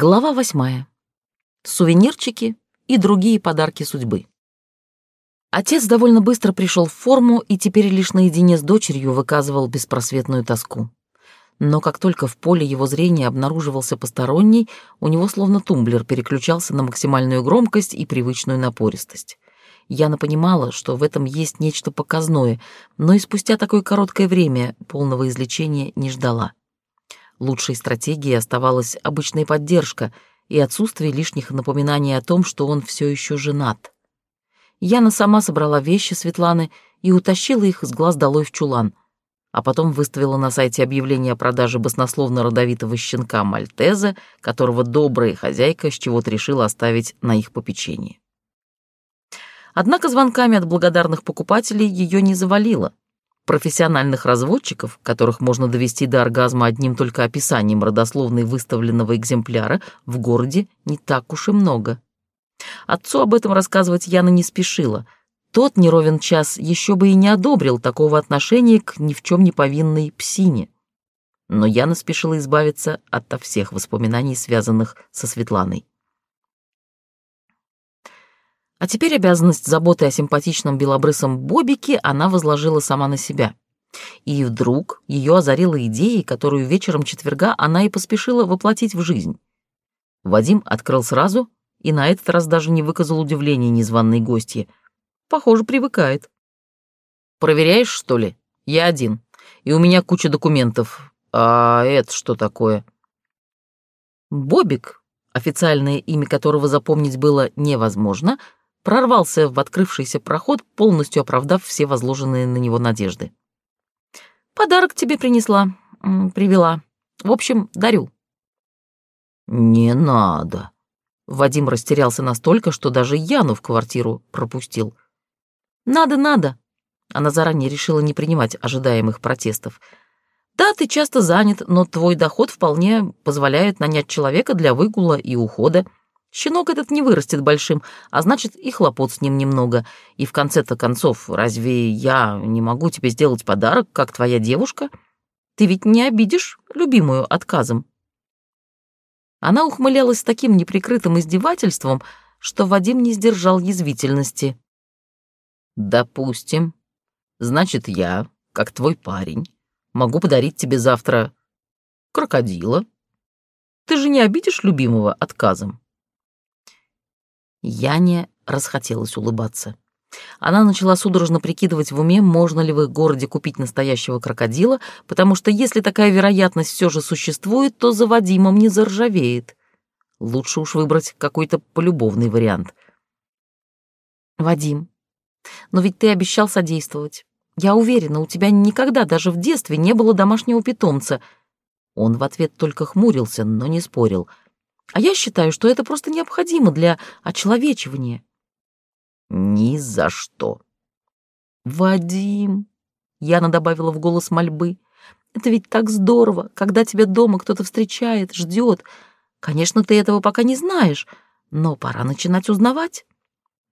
Глава восьмая. Сувенирчики и другие подарки судьбы. Отец довольно быстро пришел в форму и теперь лишь наедине с дочерью выказывал беспросветную тоску. Но как только в поле его зрения обнаруживался посторонний, у него словно тумблер переключался на максимальную громкость и привычную напористость. Яна понимала, что в этом есть нечто показное, но и спустя такое короткое время полного излечения не ждала. Лучшей стратегией оставалась обычная поддержка и отсутствие лишних напоминаний о том, что он все еще женат. Яна сама собрала вещи Светланы и утащила их с глаз долой в чулан, а потом выставила на сайте объявление о продаже баснословно-родовитого щенка Мальтеза, которого добрая хозяйка с чего-то решила оставить на их попечении. Однако звонками от благодарных покупателей ее не завалило. Профессиональных разводчиков, которых можно довести до оргазма одним только описанием родословной выставленного экземпляра, в городе не так уж и много. Отцу об этом рассказывать Яна не спешила. Тот неровен час еще бы и не одобрил такого отношения к ни в чем не повинной псине. Но Яна спешила избавиться от всех воспоминаний, связанных со Светланой. А теперь обязанность заботы о симпатичном белобрысом Бобике она возложила сама на себя. И вдруг ее озарила идеей, которую вечером четверга она и поспешила воплотить в жизнь. Вадим открыл сразу и на этот раз даже не выказал удивления незваной гостье. Похоже, привыкает. «Проверяешь, что ли? Я один. И у меня куча документов. А это что такое?» Бобик, официальное имя которого запомнить было невозможно, — прорвался в открывшийся проход, полностью оправдав все возложенные на него надежды. «Подарок тебе принесла, привела. В общем, дарю». «Не надо». Вадим растерялся настолько, что даже Яну в квартиру пропустил. «Надо, надо». Она заранее решила не принимать ожидаемых протестов. «Да, ты часто занят, но твой доход вполне позволяет нанять человека для выгула и ухода. Щенок этот не вырастет большим, а значит, и хлопот с ним немного. И в конце-то концов, разве я не могу тебе сделать подарок, как твоя девушка? Ты ведь не обидишь любимую отказом?» Она ухмылялась таким неприкрытым издевательством, что Вадим не сдержал язвительности. «Допустим. Значит, я, как твой парень, могу подарить тебе завтра крокодила. Ты же не обидишь любимого отказом?» Яне расхотелось улыбаться. Она начала судорожно прикидывать в уме, можно ли в их городе купить настоящего крокодила, потому что если такая вероятность все же существует, то за Вадимом не заржавеет. Лучше уж выбрать какой-то полюбовный вариант. «Вадим, но ведь ты обещал содействовать. Я уверена, у тебя никогда даже в детстве не было домашнего питомца». Он в ответ только хмурился, но не спорил — а я считаю, что это просто необходимо для очеловечивания. Ни за что. Вадим, Яна добавила в голос мольбы. Это ведь так здорово, когда тебя дома кто-то встречает, ждет. Конечно, ты этого пока не знаешь, но пора начинать узнавать.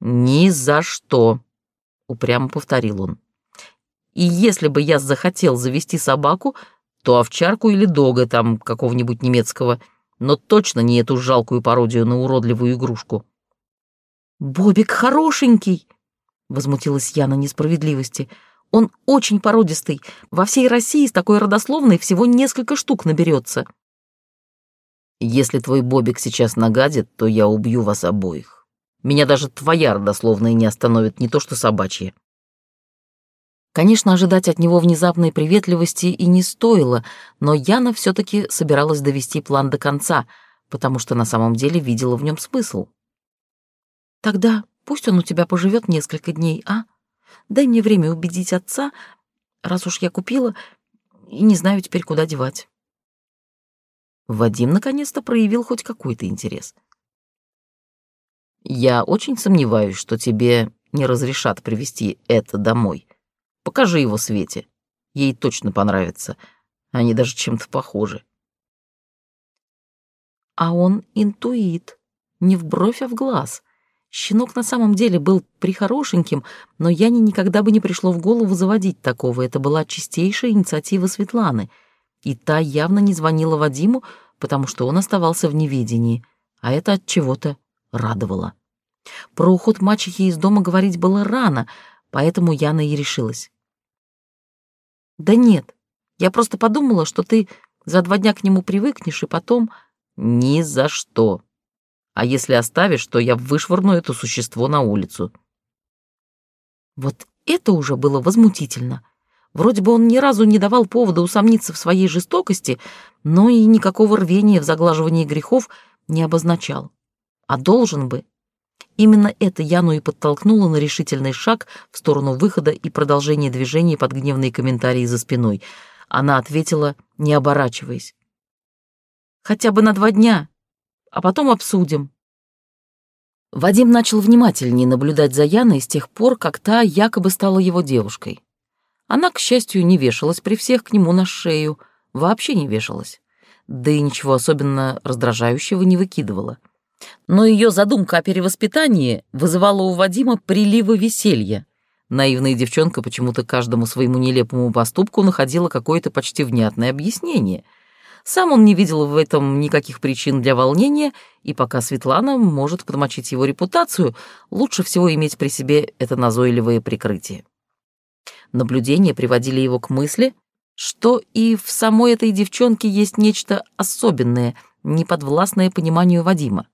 Ни за что, упрямо повторил он. И если бы я захотел завести собаку, то овчарку или дога там какого-нибудь немецкого — но точно не эту жалкую пародию на уродливую игрушку. «Бобик хорошенький!» — возмутилась я на несправедливости. «Он очень породистый. Во всей России с такой родословной всего несколько штук наберется». «Если твой Бобик сейчас нагадит, то я убью вас обоих. Меня даже твоя родословная не остановит, не то что собачья». Конечно, ожидать от него внезапной приветливости и не стоило, но Яна все-таки собиралась довести план до конца, потому что на самом деле видела в нем смысл. «Тогда пусть он у тебя поживет несколько дней, а? Дай мне время убедить отца, раз уж я купила, и не знаю теперь, куда девать». Вадим наконец-то проявил хоть какой-то интерес. «Я очень сомневаюсь, что тебе не разрешат привезти это домой», Покажи его Свете. Ей точно понравится. Они даже чем-то похожи. А он интуит. Не в бровь, а в глаз. Щенок на самом деле был прихорошеньким, но Яне никогда бы не пришло в голову заводить такого. Это была чистейшая инициатива Светланы. И та явно не звонила Вадиму, потому что он оставался в неведении, а это от чего-то радовало. Про уход мачехи из дома говорить было рано, поэтому Яна и решилась. «Да нет, я просто подумала, что ты за два дня к нему привыкнешь, и потом...» «Ни за что. А если оставишь, то я вышвырну это существо на улицу». Вот это уже было возмутительно. Вроде бы он ни разу не давал повода усомниться в своей жестокости, но и никакого рвения в заглаживании грехов не обозначал. А должен бы. Именно это Яну и подтолкнуло на решительный шаг в сторону выхода и продолжения движения под гневные комментарии за спиной. Она ответила, не оборачиваясь. «Хотя бы на два дня, а потом обсудим». Вадим начал внимательнее наблюдать за Яной с тех пор, как та якобы стала его девушкой. Она, к счастью, не вешалась при всех к нему на шею, вообще не вешалась, да и ничего особенно раздражающего не выкидывала. Но ее задумка о перевоспитании вызывала у Вадима приливы веселья. Наивная девчонка почему-то каждому своему нелепому поступку находила какое-то почти внятное объяснение. Сам он не видел в этом никаких причин для волнения, и пока Светлана может подмочить его репутацию, лучше всего иметь при себе это назойливое прикрытие. Наблюдения приводили его к мысли, что и в самой этой девчонке есть нечто особенное, неподвластное пониманию Вадима.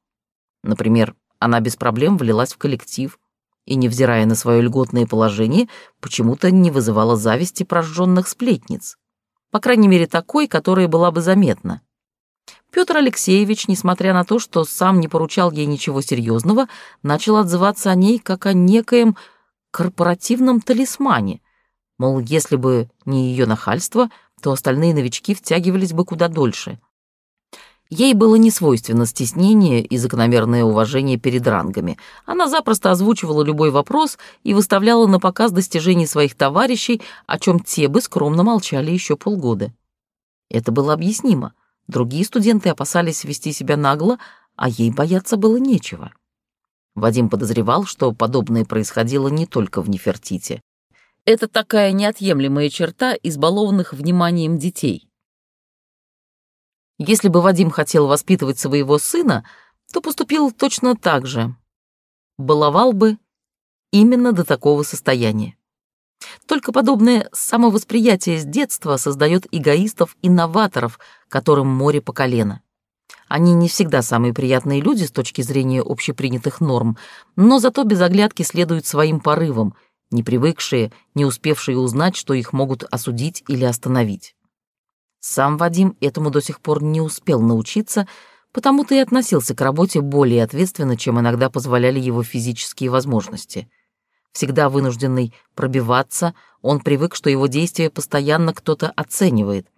Например, она без проблем влилась в коллектив и, невзирая на свое льготное положение, почему-то не вызывала зависти прожженных сплетниц. По крайней мере, такой, которая была бы заметна. Петр Алексеевич, несмотря на то, что сам не поручал ей ничего серьезного, начал отзываться о ней как о некоем корпоративном талисмане. Мол, если бы не ее нахальство, то остальные новички втягивались бы куда дольше. Ей было не свойственно стеснение и закономерное уважение перед рангами. Она запросто озвучивала любой вопрос и выставляла на показ достижений своих товарищей, о чем те бы скромно молчали еще полгода. Это было объяснимо. Другие студенты опасались вести себя нагло, а ей бояться было нечего. Вадим подозревал, что подобное происходило не только в Нефертите. Это такая неотъемлемая черта избалованных вниманием детей. Если бы Вадим хотел воспитывать своего сына, то поступил точно так же. Баловал бы именно до такого состояния. Только подобное самовосприятие с детства создает эгоистов-инноваторов, которым море по колено. Они не всегда самые приятные люди с точки зрения общепринятых норм, но зато без оглядки следуют своим порывам, не привыкшие, не успевшие узнать, что их могут осудить или остановить. Сам Вадим этому до сих пор не успел научиться, потому-то и относился к работе более ответственно, чем иногда позволяли его физические возможности. Всегда вынужденный пробиваться, он привык, что его действия постоянно кто-то оценивает.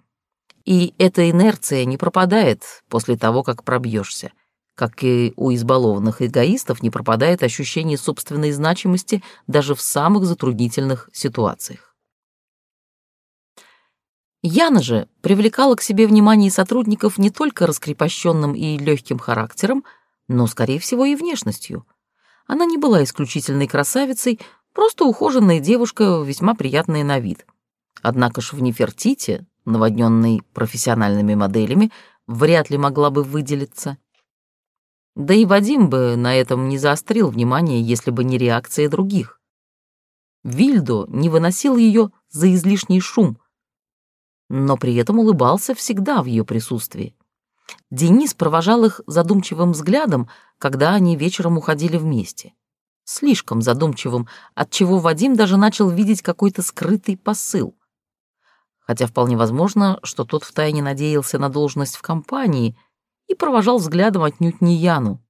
И эта инерция не пропадает после того, как пробьешься. Как и у избалованных эгоистов не пропадает ощущение собственной значимости даже в самых затруднительных ситуациях. Яна же привлекала к себе внимание сотрудников не только раскрепощенным и легким характером, но, скорее всего, и внешностью. Она не была исключительной красавицей, просто ухоженная девушка, весьма приятная на вид. Однако ж в Нефертите, наводненной профессиональными моделями, вряд ли могла бы выделиться. Да и Вадим бы на этом не заострил внимание, если бы не реакция других. Вильдо не выносил ее за излишний шум — но при этом улыбался всегда в ее присутствии. Денис провожал их задумчивым взглядом, когда они вечером уходили вместе. Слишком задумчивым, отчего Вадим даже начал видеть какой-то скрытый посыл. Хотя вполне возможно, что тот втайне надеялся на должность в компании и провожал взглядом отнюдь не Яну.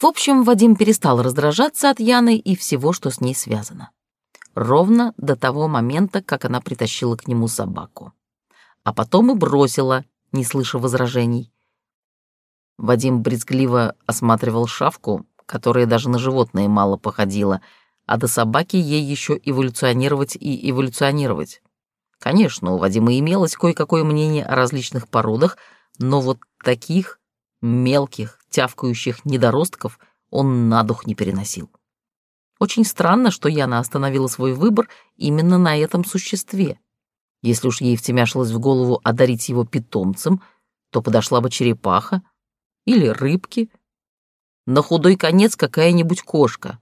В общем, Вадим перестал раздражаться от Яны и всего, что с ней связано. Ровно до того момента, как она притащила к нему собаку а потом и бросила, не слыша возражений. Вадим брезгливо осматривал шавку, которая даже на животное мало походила, а до собаки ей еще эволюционировать и эволюционировать. Конечно, у Вадима имелось кое-какое мнение о различных породах, но вот таких мелких, тявкающих недоростков он на дух не переносил. Очень странно, что Яна остановила свой выбор именно на этом существе. Если уж ей втемяшилось в голову одарить его питомцем, то подошла бы черепаха или рыбки. На худой конец какая-нибудь кошка.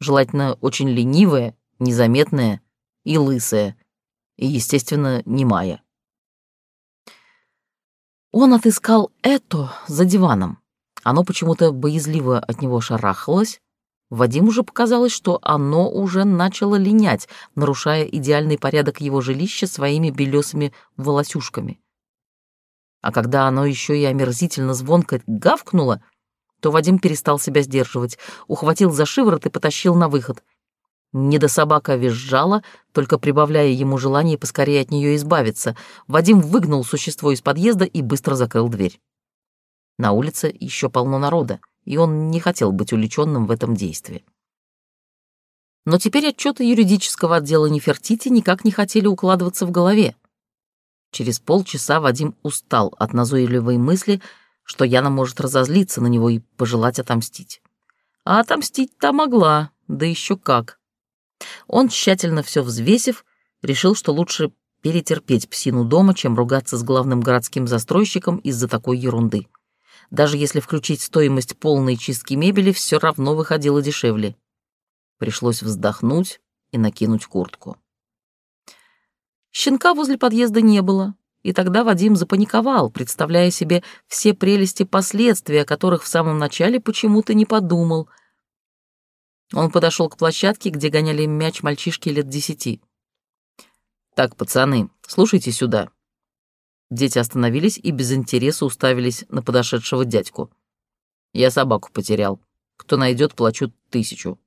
Желательно очень ленивая, незаметная и лысая, и, естественно, немая. Он отыскал это за диваном. Оно почему-то боязливо от него шарахалось. Вадиму уже показалось, что оно уже начало линять, нарушая идеальный порядок его жилища своими белесыми волосюшками. А когда оно еще и омерзительно звонко гавкнуло, то Вадим перестал себя сдерживать, ухватил за шиворот и потащил на выход. Недособака визжала, только прибавляя ему желание поскорее от нее избавиться. Вадим выгнал существо из подъезда и быстро закрыл дверь. На улице еще полно народа, и он не хотел быть увлеченным в этом действии. Но теперь отчеты юридического отдела Нефертити никак не хотели укладываться в голове. Через полчаса Вадим устал от назойливой мысли, что Яна может разозлиться на него и пожелать отомстить. А отомстить-то могла, да еще как. Он, тщательно все взвесив, решил, что лучше перетерпеть псину дома, чем ругаться с главным городским застройщиком из-за такой ерунды. Даже если включить стоимость полной чистки мебели, все равно выходило дешевле. Пришлось вздохнуть и накинуть куртку. Щенка возле подъезда не было, и тогда Вадим запаниковал, представляя себе все прелести последствий, о которых в самом начале почему-то не подумал. Он подошел к площадке, где гоняли мяч мальчишки лет десяти. «Так, пацаны, слушайте сюда». Дети остановились и без интереса уставились на подошедшего дядьку. «Я собаку потерял. Кто найдет, плачу тысячу».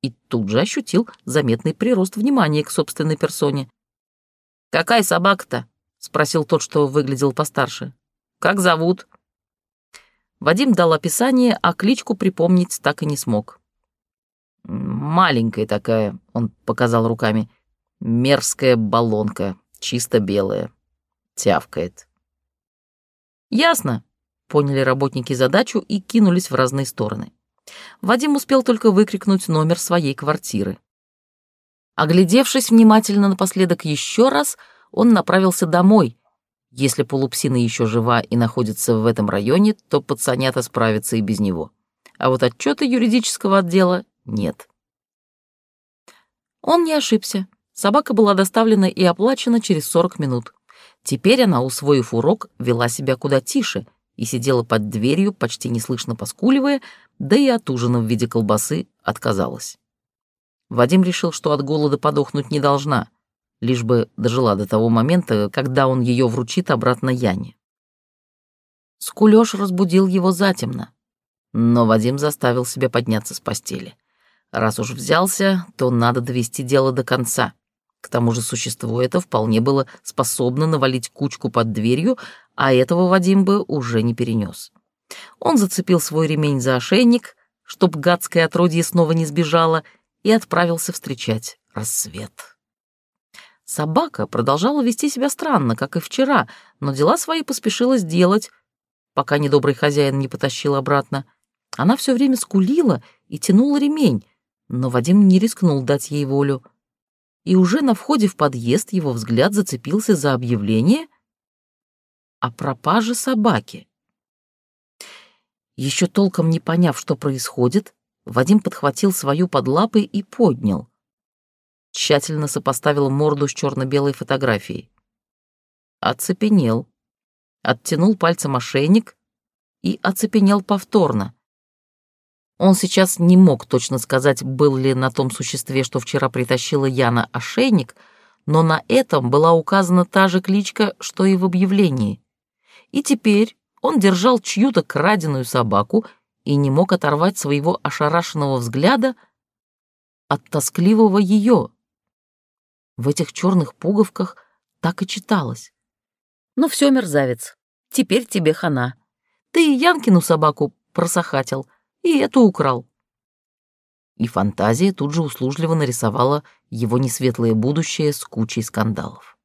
И тут же ощутил заметный прирост внимания к собственной персоне. «Какая собака-то?» — спросил тот, что выглядел постарше. «Как зовут?» Вадим дал описание, а кличку припомнить так и не смог. «Маленькая такая», — он показал руками. «Мерзкая баллонка, чисто белая. Тявкает». «Ясно», — поняли работники задачу и кинулись в разные стороны. Вадим успел только выкрикнуть номер своей квартиры. Оглядевшись внимательно напоследок еще раз, он направился домой. Если полупсина еще жива и находится в этом районе, то пацанята справятся и без него. А вот отчета юридического отдела нет. Он не ошибся. Собака была доставлена и оплачена через 40 минут. Теперь она, усвоив урок, вела себя куда тише и сидела под дверью, почти неслышно поскуливая, да и от ужина в виде колбасы отказалась. Вадим решил, что от голода подохнуть не должна, лишь бы дожила до того момента, когда он ее вручит обратно Яне. Скулёж разбудил его затемно, но Вадим заставил себя подняться с постели. Раз уж взялся, то надо довести дело до конца. К тому же существо это вполне было способно навалить кучку под дверью, а этого Вадим бы уже не перенес. Он зацепил свой ремень за ошейник, чтоб гадское отродье снова не сбежало, и отправился встречать рассвет. Собака продолжала вести себя странно, как и вчера, но дела свои поспешила сделать, пока недобрый хозяин не потащил обратно. Она все время скулила и тянула ремень, но Вадим не рискнул дать ей волю. И уже на входе в подъезд его взгляд зацепился за объявление о пропаже собаки. Еще толком не поняв, что происходит, Вадим подхватил свою под лапы и поднял. Тщательно сопоставил морду с черно-белой фотографией. Оцепенел. Оттянул пальцем ошейник и оцепенел повторно. Он сейчас не мог точно сказать, был ли на том существе, что вчера притащила Яна, ошейник, но на этом была указана та же кличка, что и в объявлении. И теперь он держал чью-то краденую собаку и не мог оторвать своего ошарашенного взгляда от тоскливого ее. В этих черных пуговках так и читалось. «Ну все, мерзавец, теперь тебе хана. Ты Янкину собаку просохатил и эту украл». И фантазия тут же услужливо нарисовала его несветлое будущее с кучей скандалов.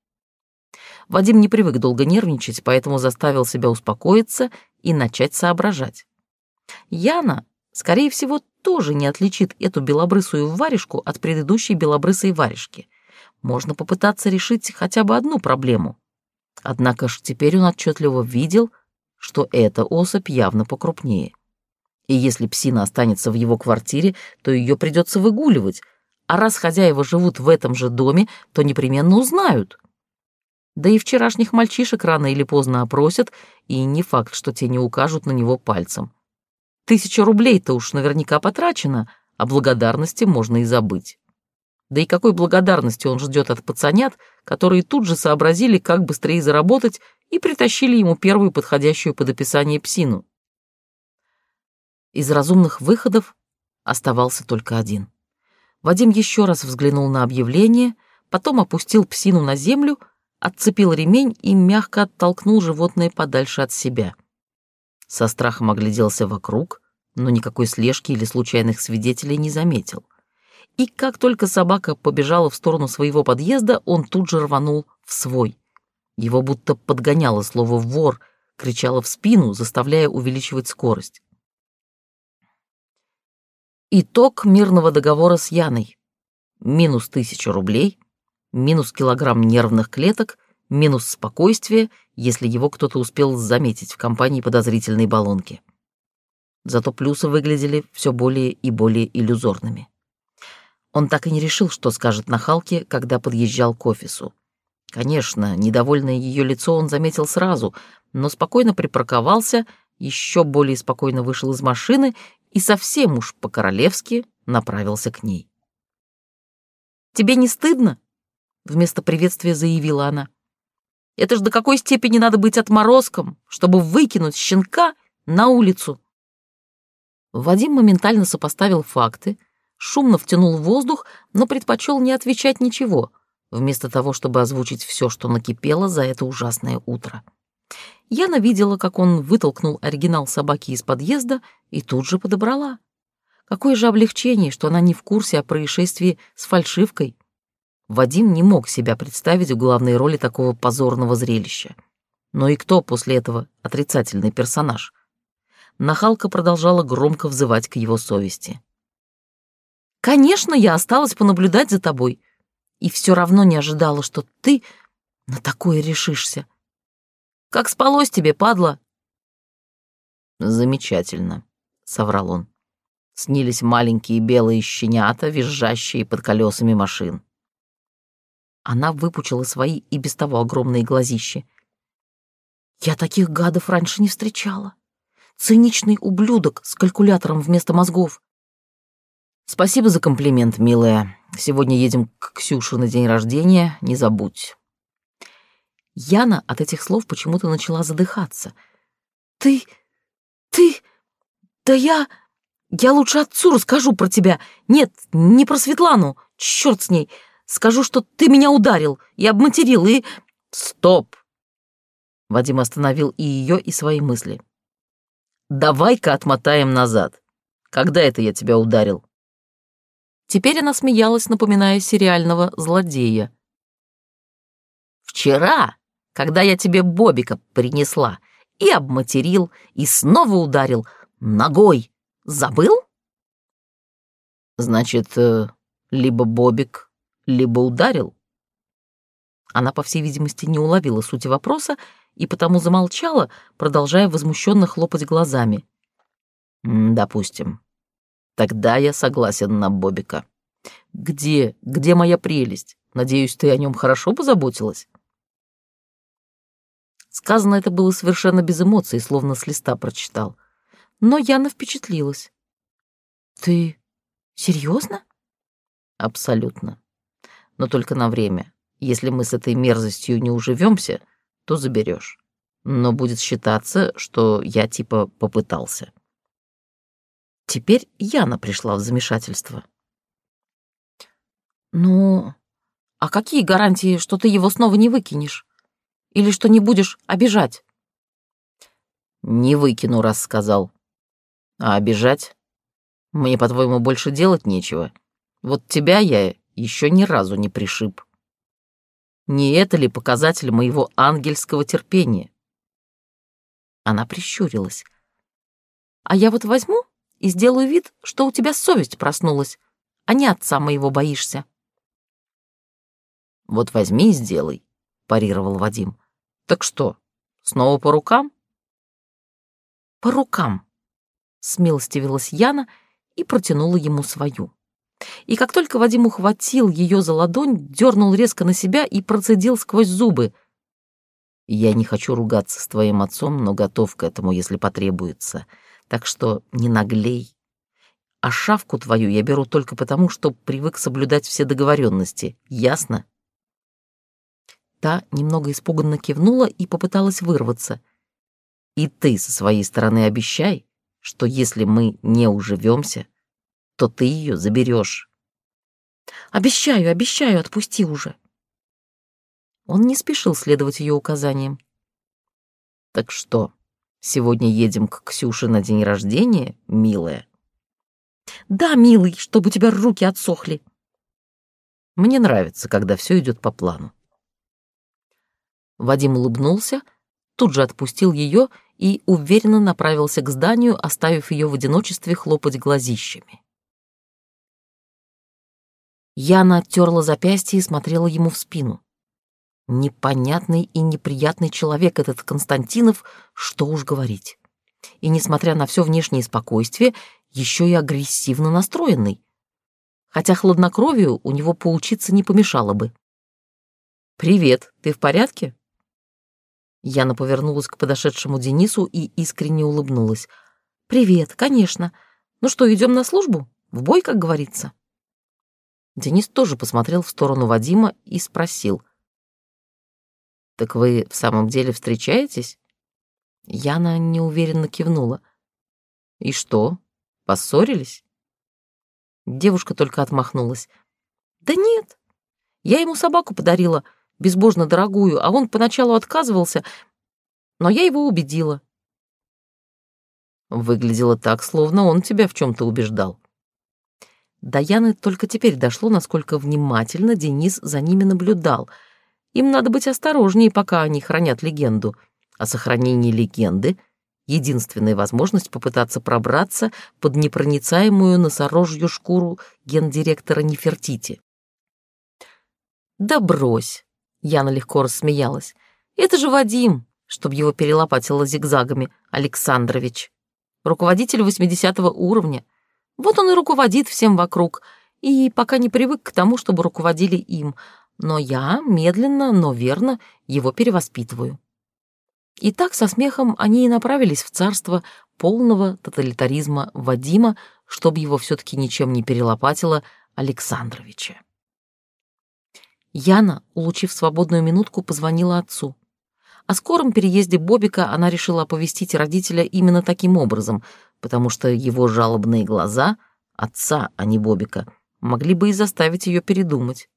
Вадим не привык долго нервничать, поэтому заставил себя успокоиться и начать соображать. Яна, скорее всего, тоже не отличит эту белобрысую варежку от предыдущей белобрысой варежки. Можно попытаться решить хотя бы одну проблему. Однако ж теперь он отчетливо видел, что эта особь явно покрупнее. И если псина останется в его квартире, то ее придется выгуливать, а раз хозяева живут в этом же доме, то непременно узнают. Да и вчерашних мальчишек рано или поздно опросят, и не факт, что те не укажут на него пальцем. Тысяча рублей-то уж наверняка потрачено, а благодарности можно и забыть. Да и какой благодарности он ждет от пацанят, которые тут же сообразили, как быстрее заработать, и притащили ему первую подходящую под описание псину. Из разумных выходов оставался только один. Вадим еще раз взглянул на объявление, потом опустил псину на землю, отцепил ремень и мягко оттолкнул животное подальше от себя. Со страхом огляделся вокруг, но никакой слежки или случайных свидетелей не заметил. И как только собака побежала в сторону своего подъезда, он тут же рванул в свой. Его будто подгоняло слово «вор», кричало в спину, заставляя увеличивать скорость. Итог мирного договора с Яной. Минус тысяча рублей, минус килограмм нервных клеток, минус спокойствие, если его кто-то успел заметить в компании подозрительной баллонки. Зато плюсы выглядели все более и более иллюзорными. Он так и не решил, что скажет нахалке, когда подъезжал к офису. Конечно, недовольное ее лицо он заметил сразу, но спокойно припарковался, еще более спокойно вышел из машины и совсем уж по-королевски направился к ней. «Тебе не стыдно?» — вместо приветствия заявила она. «Это ж до какой степени надо быть отморозком, чтобы выкинуть щенка на улицу?» Вадим моментально сопоставил факты, шумно втянул воздух, но предпочел не отвечать ничего, вместо того, чтобы озвучить все, что накипело за это ужасное утро. Яна видела, как он вытолкнул оригинал собаки из подъезда и тут же подобрала. Какое же облегчение, что она не в курсе о происшествии с фальшивкой. Вадим не мог себя представить в главной роли такого позорного зрелища. Но и кто после этого отрицательный персонаж? Нахалка продолжала громко взывать к его совести. «Конечно, я осталась понаблюдать за тобой. И все равно не ожидала, что ты на такое решишься. Как спалось тебе, падла?» «Замечательно», — соврал он. Снились маленькие белые щенята, визжащие под колесами машин. Она выпучила свои и без того огромные глазищи. «Я таких гадов раньше не встречала. Циничный ублюдок с калькулятором вместо мозгов». «Спасибо за комплимент, милая. Сегодня едем к Ксюше на день рождения, не забудь». Яна от этих слов почему-то начала задыхаться. «Ты... ты... да я... я лучше отцу расскажу про тебя. Нет, не про Светлану. Черт с ней. Скажу, что ты меня ударил и обматерил, и...» «Стоп!» Вадим остановил и ее, и свои мысли. «Давай-ка отмотаем назад. Когда это я тебя ударил?» Теперь она смеялась, напоминая сериального злодея. «Вчера!» Когда я тебе Бобика принесла, и обматерил, и снова ударил ногой. Забыл? Значит, э, либо Бобик, либо ударил. Она, по всей видимости, не уловила сути вопроса и потому замолчала, продолжая возмущенно хлопать глазами. «Допустим. Тогда я согласен на Бобика. Где, где моя прелесть? Надеюсь, ты о нем хорошо позаботилась?» Сказано это было совершенно без эмоций, словно с листа прочитал. Но Яна впечатлилась. «Ты серьезно?» «Абсолютно. Но только на время. Если мы с этой мерзостью не уживемся, то заберешь. Но будет считаться, что я типа попытался». Теперь Яна пришла в замешательство. «Ну, а какие гарантии, что ты его снова не выкинешь?» Или что не будешь обижать?» «Не выкину, раз сказал. А обижать? Мне, по-твоему, больше делать нечего. Вот тебя я еще ни разу не пришиб. Не это ли показатель моего ангельского терпения?» Она прищурилась. «А я вот возьму и сделаю вид, что у тебя совесть проснулась, а не отца моего боишься». «Вот возьми и сделай», — парировал Вадим. Так что, снова по рукам? По рукам, смилостивилась Яна и протянула ему свою. И как только Вадим ухватил ее за ладонь, дернул резко на себя и процедил сквозь зубы. «Я не хочу ругаться с твоим отцом, но готов к этому, если потребуется. Так что не наглей. А шавку твою я беру только потому, что привык соблюдать все договоренности. Ясно?» Та немного испуганно кивнула и попыталась вырваться. «И ты со своей стороны обещай, что если мы не уживемся, то ты ее заберешь. Обещаю, обещаю, отпусти уже. Он не спешил следовать ее указаниям. Так что, сегодня едем к Ксюше на день рождения, милая? Да, милый, чтобы у тебя руки отсохли. Мне нравится, когда все идет по плану. Вадим улыбнулся, тут же отпустил ее и уверенно направился к зданию, оставив ее в одиночестве хлопать глазищами. Яна оттерла запястье и смотрела ему в спину. Непонятный и неприятный человек этот Константинов, что уж говорить. И, несмотря на все внешнее спокойствие, еще и агрессивно настроенный. Хотя хладнокровию у него поучиться не помешало бы. «Привет, ты в порядке?» Яна повернулась к подошедшему Денису и искренне улыбнулась. «Привет, конечно. Ну что, идем на службу? В бой, как говорится?» Денис тоже посмотрел в сторону Вадима и спросил. «Так вы в самом деле встречаетесь?» Яна неуверенно кивнула. «И что, поссорились?» Девушка только отмахнулась. «Да нет, я ему собаку подарила, безбожно дорогую, а он поначалу отказывался, но я его убедила». Выглядело так, словно он тебя в чем то убеждал. До Яны только теперь дошло, насколько внимательно Денис за ними наблюдал. Им надо быть осторожнее, пока они хранят легенду. А сохранение легенды — единственная возможность попытаться пробраться под непроницаемую носорожью шкуру гендиректора Нефертити. «Да брось!» — Яна легко рассмеялась. «Это же Вадим, чтобы его перелопатило зигзагами, Александрович. Руководитель 80 уровня — вот он и руководит всем вокруг, и пока не привык к тому, чтобы руководили им, но я медленно, но верно его перевоспитываю. И так со смехом они и направились в царство полного тоталитаризма Вадима, чтобы его все-таки ничем не перелопатило Александровича. Яна, улучив свободную минутку, позвонила отцу. О скором переезде Бобика она решила оповестить родителя именно таким образом, потому что его жалобные глаза, отца, а не Бобика, могли бы и заставить ее передумать.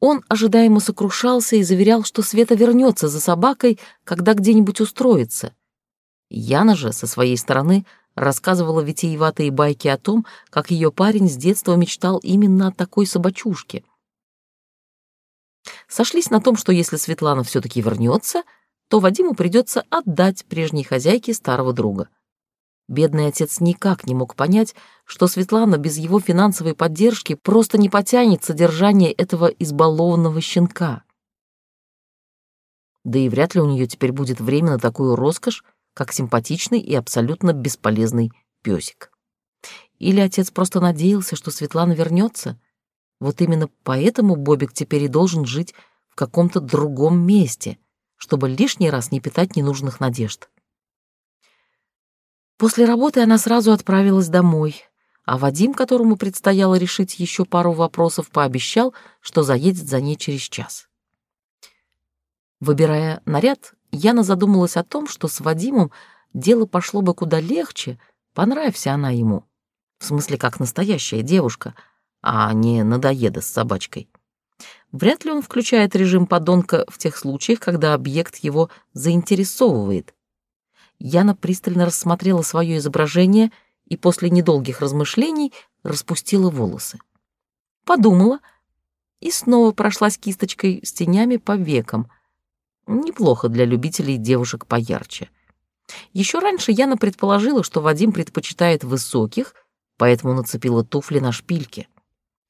Он ожидаемо сокрушался и заверял, что Света вернется за собакой, когда где-нибудь устроится. Яна же, со своей стороны, рассказывала витиеватые байки о том, как ее парень с детства мечтал именно о такой собачушке — сошлись на том, что если Светлана все-таки вернется, то Вадиму придется отдать прежней хозяйке старого друга. Бедный отец никак не мог понять, что Светлана без его финансовой поддержки просто не потянет содержание этого избалованного щенка. Да и вряд ли у нее теперь будет время на такую роскошь, как симпатичный и абсолютно бесполезный песик. Или отец просто надеялся, что Светлана вернется, вот именно поэтому Бобик теперь и должен жить в каком-то другом месте, чтобы лишний раз не питать ненужных надежд. После работы она сразу отправилась домой, а Вадим, которому предстояло решить еще пару вопросов, пообещал, что заедет за ней через час. Выбирая наряд, Яна задумалась о том, что с Вадимом дело пошло бы куда легче, понравься она ему. В смысле, как настоящая девушка — а не надоеда с собачкой. Вряд ли он включает режим подонка в тех случаях, когда объект его заинтересовывает. Яна пристально рассмотрела свое изображение и после недолгих размышлений распустила волосы. Подумала и снова прошлась кисточкой с тенями по векам. Неплохо для любителей девушек поярче. Еще раньше Яна предположила, что Вадим предпочитает высоких, поэтому нацепила туфли на шпильки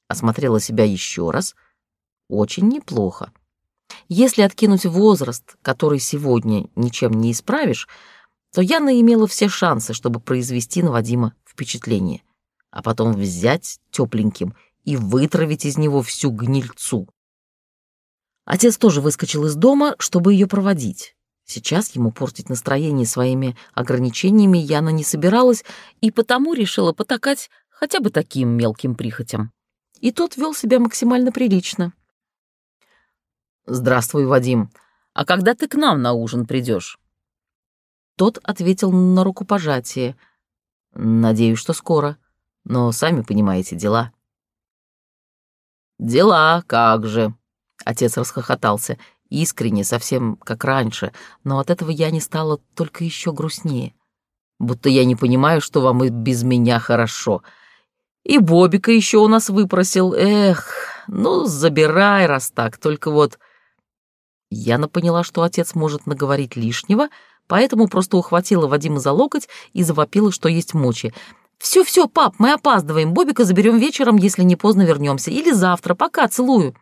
осмотрела себя еще раз. Очень неплохо. Если откинуть возраст, который сегодня ничем не исправишь, то Яна имела все шансы, чтобы произвести на Вадима впечатление, а потом взять тепленьким и вытравить из него всю гнильцу. Отец тоже выскочил из дома, чтобы ее проводить. Сейчас ему портить настроение своими ограничениями Яна не собиралась и потому решила потакать хотя бы таким мелким прихотям. И тот вел себя максимально прилично. «Здравствуй, Вадим. А когда ты к нам на ужин придешь?» Тот ответил на рукопожатие. «Надеюсь, что скоро. Но сами понимаете, дела». «Дела, как же!» Отец расхохотался, искренне, совсем как раньше, но от этого я не стала только еще грустнее. Будто я не понимаю, что вам и без меня хорошо. И Бобика еще у нас выпросил. Эх, ну, забирай, раз так, только вот... Яна поняла, что отец может наговорить лишнего, поэтому просто ухватила Вадима за локоть и завопила, что есть мочи. «Все-все, пап, мы опаздываем. Бобика заберем вечером, если не поздно вернемся. Или завтра. Пока, целую».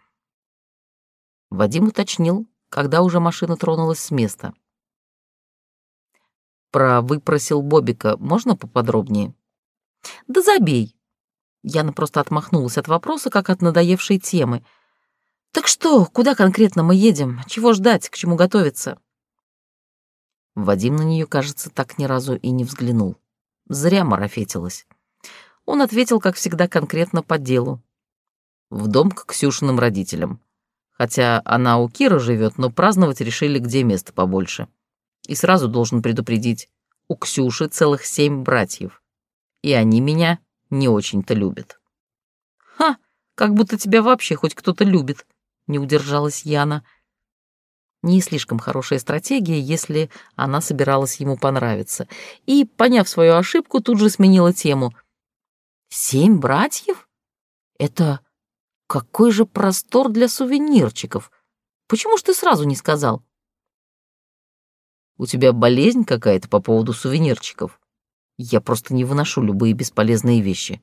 Вадим уточнил, когда уже машина тронулась с места. «Про выпросил Бобика можно поподробнее?» «Да забей». Яна просто отмахнулась от вопроса, как от надоевшей темы. «Так что, куда конкретно мы едем? Чего ждать? К чему готовиться?» Вадим на нее, кажется, так ни разу и не взглянул. Зря марафетилась. Он ответил, как всегда, конкретно по делу. В дом к Ксюшиным родителям. Хотя она у Кира живет, но праздновать решили, где место побольше. И сразу должен предупредить, у Ксюши целых семь братьев. И они меня не очень-то любят. «Ха, как будто тебя вообще хоть кто-то любит», — не удержалась Яна. Не слишком хорошая стратегия, если она собиралась ему понравиться. И, поняв свою ошибку, тут же сменила тему. «Семь братьев? Это какой же простор для сувенирчиков! Почему ж ты сразу не сказал?» «У тебя болезнь какая-то по поводу сувенирчиков? Я просто не выношу любые бесполезные вещи».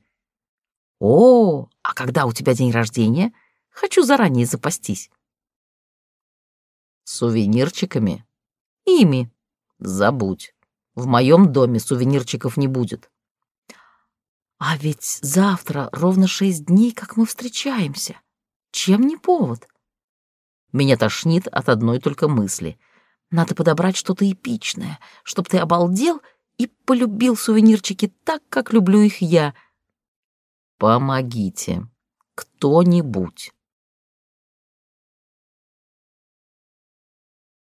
«О, а когда у тебя день рождения? Хочу заранее запастись». Сувенирчиками? Ими. Забудь. В моем доме сувенирчиков не будет. А ведь завтра ровно шесть дней, как мы встречаемся. Чем не повод? Меня тошнит от одной только мысли. Надо подобрать что-то эпичное, чтоб ты обалдел и полюбил сувенирчики так, как люблю их я. Помогите. Кто-нибудь.